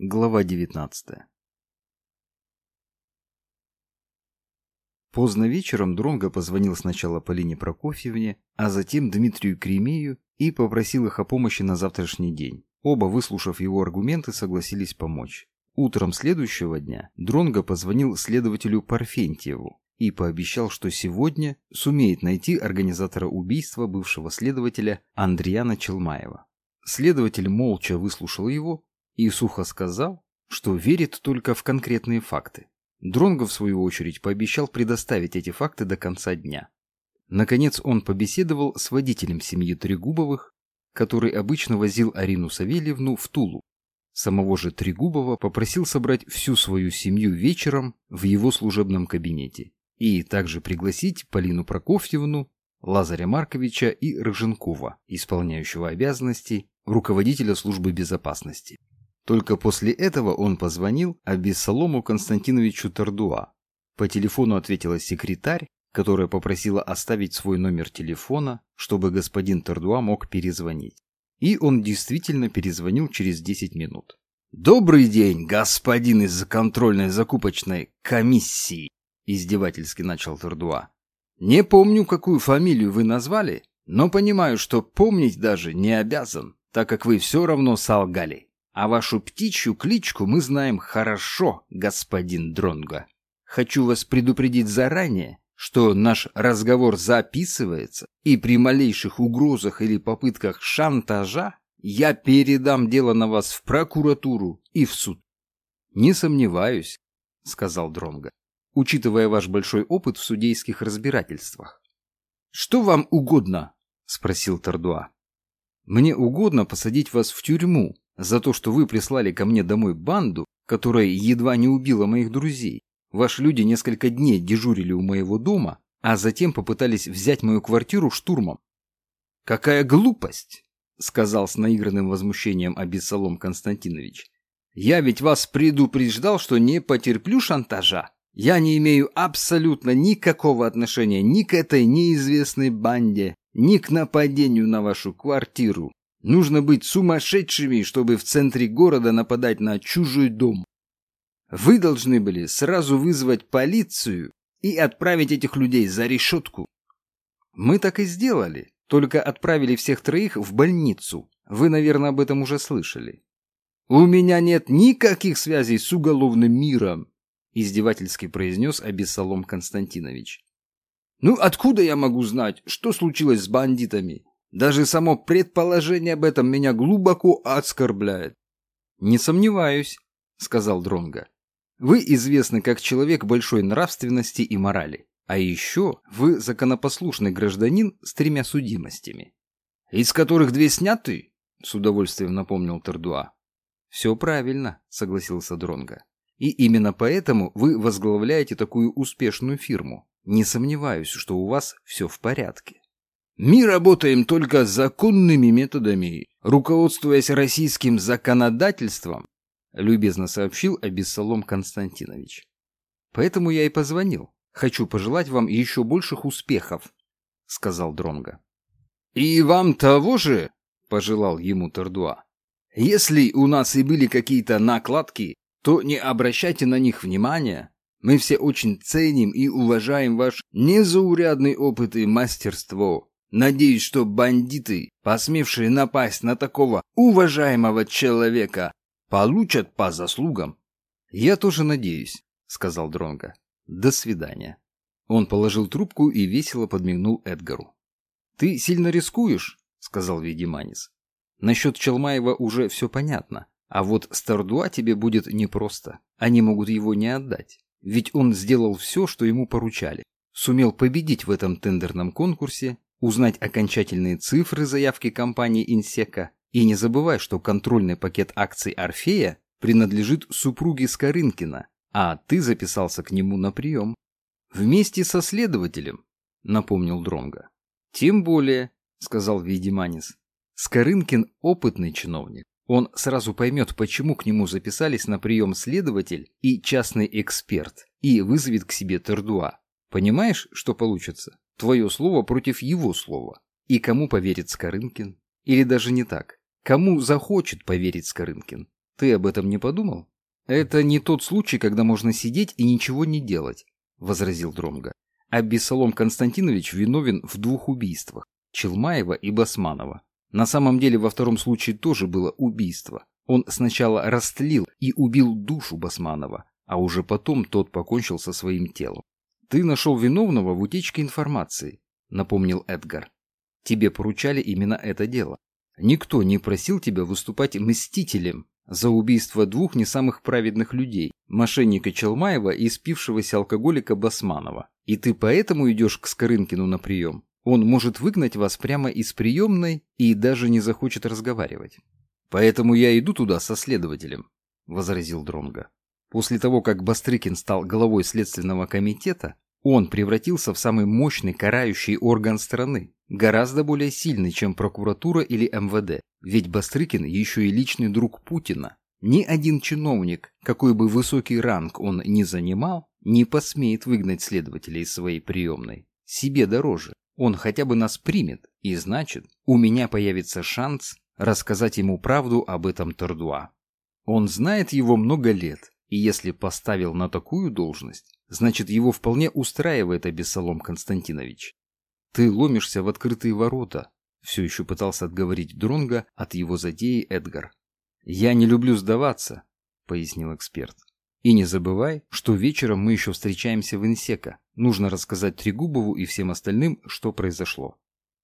Глава 19 Поздно вечером Дронго позвонил сначала Полине Прокофьевне, а затем Дмитрию Кремею и попросил их о помощи на завтрашний день. Оба, выслушав его аргументы, согласились помочь. Утром следующего дня Дронго позвонил следователю Парфентьеву и пообещал, что сегодня сумеет найти организатора убийства бывшего следователя Андриана Челмаева. Следователь молча выслушал его и сухо сказал, что верит только в конкретные факты. Дронго, в свою очередь, пообещал предоставить эти факты до конца дня. Наконец он побеседовал с водителем семьи Трегубовых, который обычно возил Арину Савельевну в Тулу. Самого же Трегубова попросил собрать всю свою семью вечером в его служебном кабинете и также пригласить Полину Прокофьевну, Лазаря Марковича и Рыженкова, исполняющего обязанности руководителя службы безопасности. Только после этого он позвонил Абиссалому Константиновичу Тардуа. По телефону ответила секретарь, которая попросила оставить свой номер телефона, чтобы господин Тардуа мог перезвонить. И он действительно перезвонил через 10 минут. «Добрый день, господин из контрольной закупочной комиссии!» издевательски начал Тардуа. «Не помню, какую фамилию вы назвали, но понимаю, что помнить даже не обязан, так как вы все равно солгали. А вашу птичью кличку мы знаем хорошо, господин Дронго. Хочу вас предупредить заранее, что наш разговор записывается, и при малейших угрозах или попытках шантажа я передам дело на вас в прокуратуру и в суд. Не сомневаюсь, сказал Дронго, учитывая ваш большой опыт в судейских разбирательствах. Что вам угодно? спросил Тардуа. Мне угодно посадить вас в тюрьму за то, что вы прислали ко мне домой банду, которая едва не убила моих друзей. Ваши люди несколько дней дежурили у моего дома, а затем попытались взять мою квартиру штурмом. «Какая глупость!» — сказал с наигранным возмущением Абиссалом Константинович. «Я ведь вас предупреждал, что не потерплю шантажа. Я не имею абсолютно никакого отношения ни к этой неизвестной банде, ни к нападению на вашу квартиру. Нужно быть сумасшедшими, чтобы в центре города нападать на чужой дом. Вы должны были сразу вызвать полицию и отправить этих людей за решетку. Мы так и сделали, только отправили всех троих в больницу. Вы, наверное, об этом уже слышали. У меня нет никаких связей с уголовным миром, издевательски произнес Абиссалом Константинович. Ну откуда я могу знать, что случилось с бандитами? Даже само предположение об этом меня глубоко оскорбляет. Не сомневаюсь, сказал Дронга. Вы известны как человек большой нравственности и морали. А еще вы законопослушный гражданин с тремя судимостями. Из которых две сняты? С удовольствием напомнил Тардуа. Все правильно, согласился Дронга. И именно поэтому вы возглавляете такую успешную фирму. Не сомневаюсь, что у вас все в порядке. Мы работаем только законными методами, руководствуясь российским законодательством, любезно сообщил Абиссалом Константинович. Поэтому я и позвонил. Хочу пожелать вам еще больших успехов, сказал Дронга. И вам того же, пожелал ему Тордуа. Если у нас и были какие-то накладки, то не обращайте на них внимания. Мы все очень ценим и уважаем ваш незаурядный опыт и мастерство. Надеюсь, что бандиты, посмевшие напасть на такого уважаемого человека, получат по заслугам. Я тоже надеюсь, сказал Дронга. До свидания. Он положил трубку и весело подмигнул Эдгару. Ты сильно рискуешь, сказал Ведиманис. Насчет Челмаева уже все понятно. А вот Стардуа тебе будет непросто. Они могут его не отдать. Ведь он сделал все, что ему поручали. Сумел победить в этом тендерном конкурсе узнать окончательные цифры заявки компании Инсека и не забывай, что контрольный пакет акций Орфея принадлежит супруге Скорынкина, а ты записался к нему на прием. Вместе со следователем, напомнил Дронга. Тем более, сказал Видиманис, Скорынкин опытный чиновник. Он сразу поймет, почему к нему записались на прием следователь и частный эксперт, и вызовет к себе Тердуа. Понимаешь, что получится? Твое слово против его слова. И кому поверит Скорынкин? Или даже не так? Кому захочет поверить Скорынкин? Ты об этом не подумал? Это не тот случай, когда можно сидеть и ничего не делать, возразил Дронга. А Бессалом Константинович виновен в двух убийствах – Челмаева и Басманова. На самом деле во втором случае тоже было убийство. Он сначала растлил и убил душу Басманова, а уже потом тот покончил со своим телом. «Ты нашел виновного в утечке информации», — напомнил Эдгар. «Тебе поручали именно это дело. Никто не просил тебя выступать мстителем за убийство двух не самых праведных людей, мошенника Челмаева и спившегося алкоголика Басманова. И ты поэтому идешь к Скорынкину на прием? Он может выгнать вас прямо из приемной и даже не захочет разговаривать. Поэтому я иду туда со следователем, возразил Дронга. После того, как Бастрыкин стал главой следственного комитета, он превратился в самый мощный карающий орган страны, гораздо более сильный, чем прокуратура или МВД. Ведь Бастрыкин еще и личный друг Путина. Ни один чиновник, какой бы высокий ранг он ни занимал, не посмеет выгнать следователя из своей приемной. Себе дороже. Он хотя бы нас примет, и значит, у меня появится шанс рассказать ему правду об этом Тордуа. Он знает его много лет, и если поставил на такую должность, значит его вполне устраивает Абессалом Константинович. Ты ломишься в открытые ворота, все еще пытался отговорить Дронга от его задеи Эдгар. Я не люблю сдаваться, пояснил эксперт. И не забывай, что вечером мы еще встречаемся в Инсека. Нужно рассказать Трегубову и всем остальным, что произошло.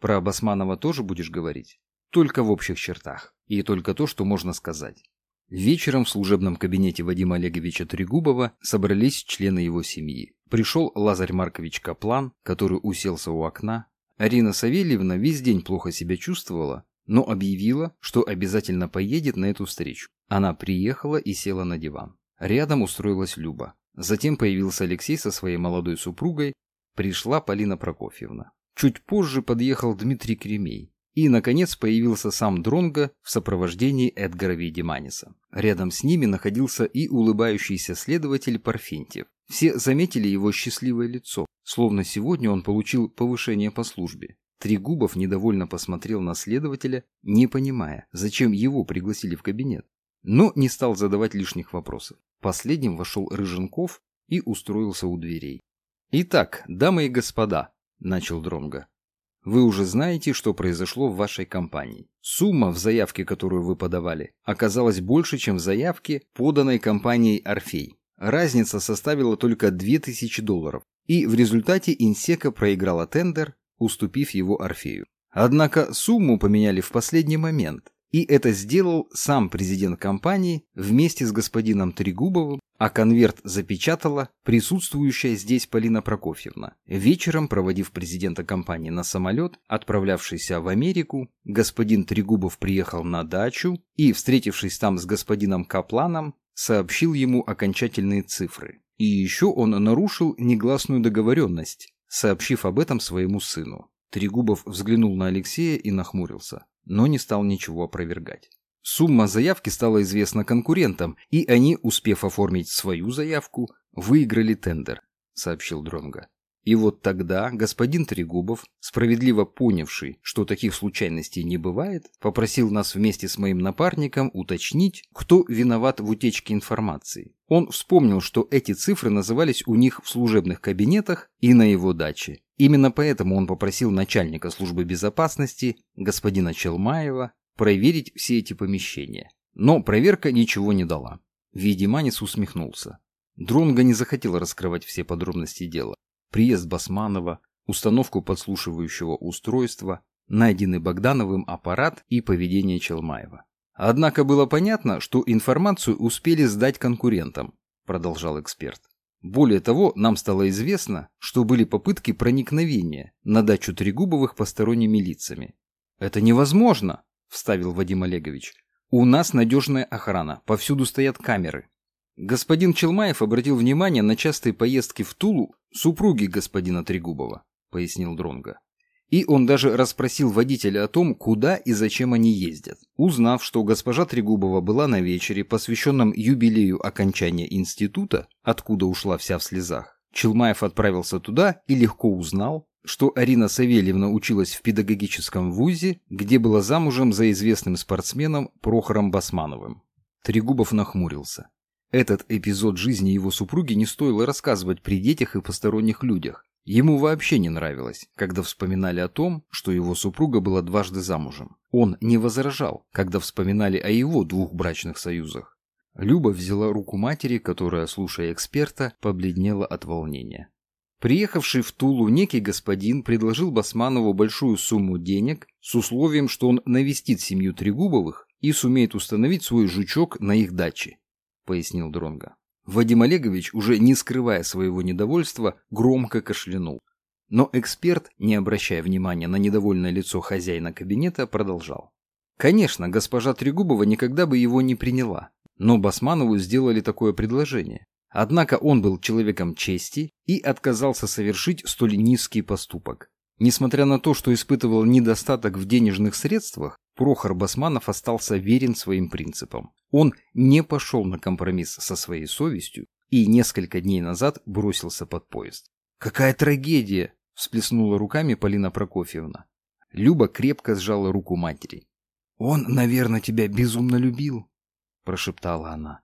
Про Басманова тоже будешь говорить? Только в общих чертах. И только то, что можно сказать. Вечером в служебном кабинете Вадима Олеговича Трегубова собрались члены его семьи. Пришел Лазарь Маркович Каплан, который уселся у окна. Арина Савельевна весь день плохо себя чувствовала, но объявила, что обязательно поедет на эту встречу. Она приехала и села на диван. Рядом устроилась Люба. Затем появился Алексей со своей молодой супругой. Пришла Полина Прокофьевна. Чуть позже подъехал Дмитрий Кремей. И, наконец, появился сам Дронго в сопровождении Эдгара Видиманиса. Рядом с ними находился и улыбающийся следователь Парфентьев. Все заметили его счастливое лицо, словно сегодня он получил повышение по службе. Трегубов недовольно посмотрел на следователя, не понимая, зачем его пригласили в кабинет. Но не стал задавать лишних вопросов. Последним вошел Рыженков и устроился у дверей. «Итак, дамы и господа», – начал Дронго, вы уже знаете, что произошло в вашей компании. Сумма в заявке, которую вы подавали, оказалась больше, чем в заявке, поданной компанией «Орфей». Разница составила только 2000 долларов, и в результате Инсека проиграла тендер, уступив его Орфею. Однако сумму поменяли в последний момент, и это сделал сам президент компании вместе с господином Трегубовым, а конверт запечатала присутствующая здесь Полина Прокофьевна. Вечером, проводив президента компании на самолет, отправлявшийся в Америку, господин Трегубов приехал на дачу и, встретившись там с господином Капланом, сообщил ему окончательные цифры. И еще он нарушил негласную договоренность, сообщив об этом своему сыну. Трегубов взглянул на Алексея и нахмурился но не стал ничего опровергать. Сумма заявки стала известна конкурентам, и они, успев оформить свою заявку, выиграли тендер, сообщил Дронга. И вот тогда господин Трегубов, справедливо понявший, что таких случайностей не бывает, попросил нас вместе с моим напарником уточнить, кто виноват в утечке информации. Он вспомнил, что эти цифры назывались у них в служебных кабинетах и на его даче. Именно поэтому он попросил начальника службы безопасности, господина Челмаева, проверить все эти помещения. Но проверка ничего не дала. Видиманис усмехнулся. Дронго не захотел раскрывать все подробности дела приезд Басманова, установку подслушивающего устройства, найденный Богдановым аппарат и поведение Челмаева. Однако было понятно, что информацию успели сдать конкурентам, продолжал эксперт. Более того, нам стало известно, что были попытки проникновения на дачу Трегубовых посторонними лицами. «Это невозможно», – вставил Вадим Олегович. «У нас надежная охрана, повсюду стоят камеры». Господин Челмаев обратил внимание на частые поездки в Тулу супруги господина Трегубова, пояснил Дронга. И он даже расспросил водителя о том, куда и зачем они ездят. Узнав, что госпожа Трегубова была на вечере, посвященном юбилею окончания института, откуда ушла вся в слезах, Челмаев отправился туда и легко узнал, что Арина Савельевна училась в педагогическом вузе, где была замужем за известным спортсменом Прохором Басмановым. Трегубов нахмурился. Этот эпизод жизни его супруги не стоило рассказывать при детях и посторонних людях. Ему вообще не нравилось, когда вспоминали о том, что его супруга была дважды замужем. Он не возражал, когда вспоминали о его двух брачных союзах. Люба взяла руку матери, которая, слушая эксперта, побледнела от волнения. Приехавший в Тулу некий господин предложил Басманову большую сумму денег с условием, что он навестит семью Трегубовых и сумеет установить свой жучок на их даче, пояснил Дронга. Вадим Олегович, уже не скрывая своего недовольства, громко кашлянул. Но эксперт, не обращая внимания на недовольное лицо хозяина кабинета, продолжал. Конечно, госпожа Трегубова никогда бы его не приняла, но Басманову сделали такое предложение. Однако он был человеком чести и отказался совершить столь низкий поступок. Несмотря на то, что испытывал недостаток в денежных средствах, Прохор Басманов остался верен своим принципам. Он не пошел на компромисс со своей совестью и несколько дней назад бросился под поезд. «Какая трагедия!» – всплеснула руками Полина Прокофьевна. Люба крепко сжала руку матери. «Он, наверное, тебя безумно любил», – прошептала она.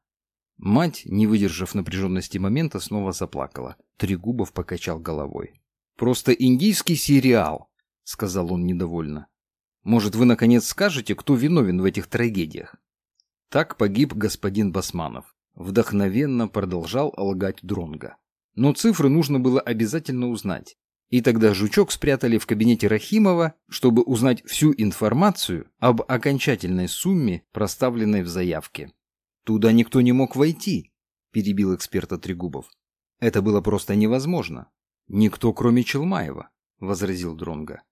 Мать, не выдержав напряженности момента, снова заплакала. Трегубов покачал головой. «Просто индийский сериал», — сказал он недовольно. «Может, вы, наконец, скажете, кто виновен в этих трагедиях?» Так погиб господин Басманов. Вдохновенно продолжал лгать Дронга. Но цифры нужно было обязательно узнать. И тогда жучок спрятали в кабинете Рахимова, чтобы узнать всю информацию об окончательной сумме, проставленной в заявке. «Туда никто не мог войти», – перебил эксперта Трегубов. «Это было просто невозможно. Никто, кроме Челмаева», – возразил Дронга.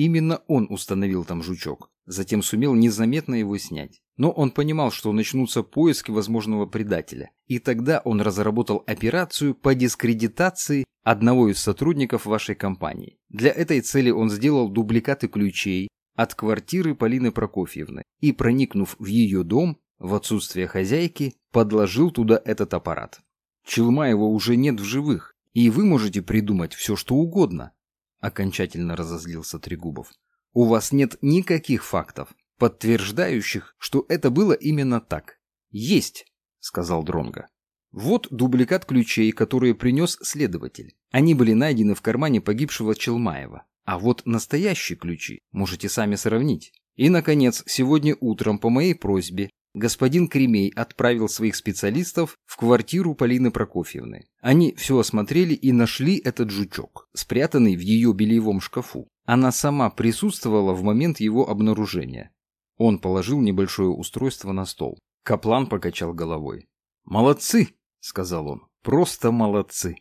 Именно он установил там жучок, затем сумел незаметно его снять. Но он понимал, что начнутся поиски возможного предателя, и тогда он разработал операцию по дискредитации одного из сотрудников вашей компании. Для этой цели он сделал дубликаты ключей от квартиры Полины Прокофьевны и, проникнув в ее дом, в отсутствие хозяйки, подложил туда этот аппарат. Челмаева уже нет в живых, и вы можете придумать все, что угодно. Окончательно разозлился Трегубов. У вас нет никаких фактов, подтверждающих, что это было именно так. Есть, сказал Дронга. Вот дубликат ключей, которые принес следователь. Они были найдены в кармане погибшего Челмаева. А вот настоящие ключи можете сами сравнить. И, наконец, сегодня утром по моей просьбе господин Кремей отправил своих специалистов в квартиру Полины Прокофьевны. Они все осмотрели и нашли этот жучок, спрятанный в ее бельевом шкафу. Она сама присутствовала в момент его обнаружения. Он положил небольшое устройство на стол. Каплан покачал головой. «Молодцы!» — сказал он. «Просто молодцы!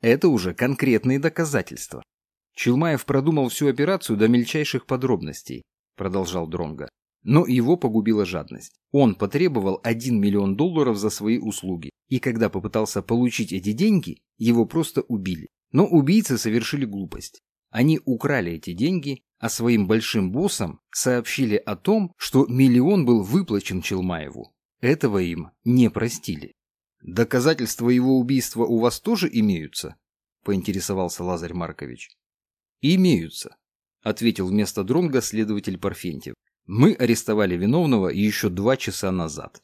Это уже конкретные доказательства. Челмаев продумал всю операцию до мельчайших подробностей, продолжал Дронга. Но его погубила жадность. Он потребовал 1 миллион долларов за свои услуги, и когда попытался получить эти деньги, его просто убили. Но убийцы совершили глупость. Они украли эти деньги, а своим большим боссам сообщили о том, что миллион был выплачен Челмаеву. Этого им не простили. «Доказательства его убийства у вас тоже имеются?» – поинтересовался Лазарь Маркович. «Имеются», – ответил вместо Дронга следователь Парфентьев. Мы арестовали виновного еще два часа назад.